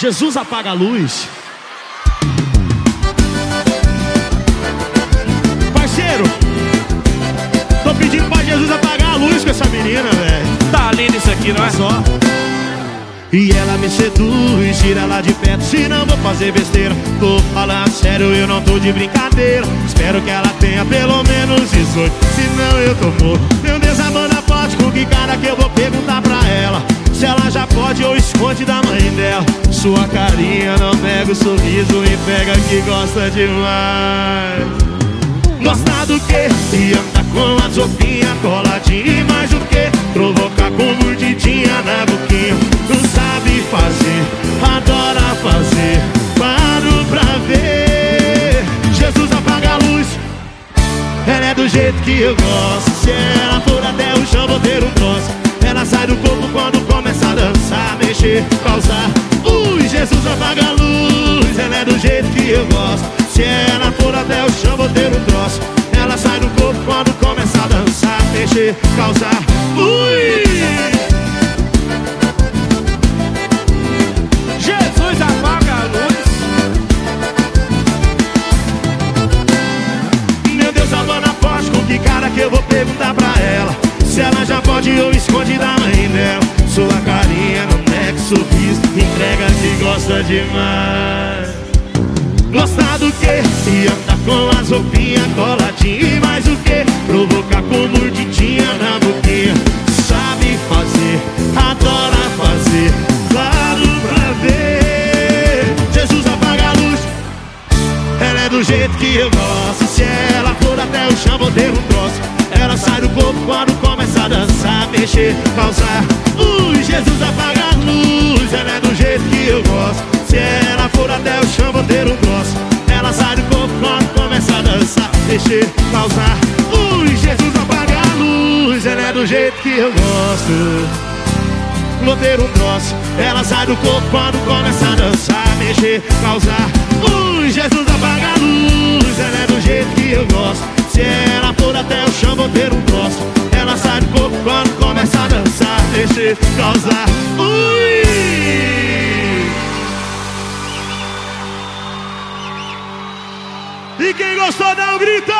Jesus apaga a luz. Parceiro, tô pedindo pra Jesus apagar a luz com essa menina, velho. Tá lindo isso aqui, não é? Só. E ela me seduz, tira lá de perto, se não vou fazer besteira. Tô falando sério, eu não tô de brincadeira. Espero que ela tenha pelo menos 18, senão eu tô morto. Meu Deus, a banda pode com que cara que eu vou perguntar pra ela. Se ela já pode ou esconde da mãe dela. Sua carinha não nega o sorriso e pega que gosta demais. Gosta do que? E anda com as roupinhas coladinhas e mais o que? Provocar com mordidinha na boquinha Não sabe fazer, adora fazer Paro pra ver Jesus apaga a luz Ela é do jeito que eu gosto Se ela for até o chão vou ter um troço Ela sai do corpo quando começa a dançar Mexer, causar Jesus apaga a luz Ela é do jeito que eu gosto Se ela for até o chão vou ter um troço Ela sai do corpo quando começa a dançar Mexer, causar Ui! Jesus apaga a luz. Meu Deus, a dona com que cara que eu vou perguntar pra ela Se ela já pode ou esconde da mãe dela Sua carinha gosta demais. Gosta do que? E anda com as roupinhas coladinhas. E mais o que? Provocar com mordidinha na boquinha. Sabe fazer, adora fazer. Claro pra ver. Jesus apaga a luz. Ela é do jeito que eu gosto. Se ela for até o chão vou ter um troço. Ela sai do corpo quando começa a dançar Mexer, causar Ui, Jesus apaga a luz. Ela é do jeito que eu gosto. Se ela for até o chão vou ter um troço. Ela sai do corpo quando começa a dançar. Mexer, causar Ui, Jesus apaga a luz. Ela é do jeito que eu gosto. Vou ter um troço. Ela sai do corpo quando começa a dançar. Mexer, causar Ui, Jesus apaga a luz. Ela é do jeito que eu gosto. Se ela for até o chão vou ter um troço. Ela sai do corpo quando começa a dançar. Mexer, causar Ui E quem gostou um grito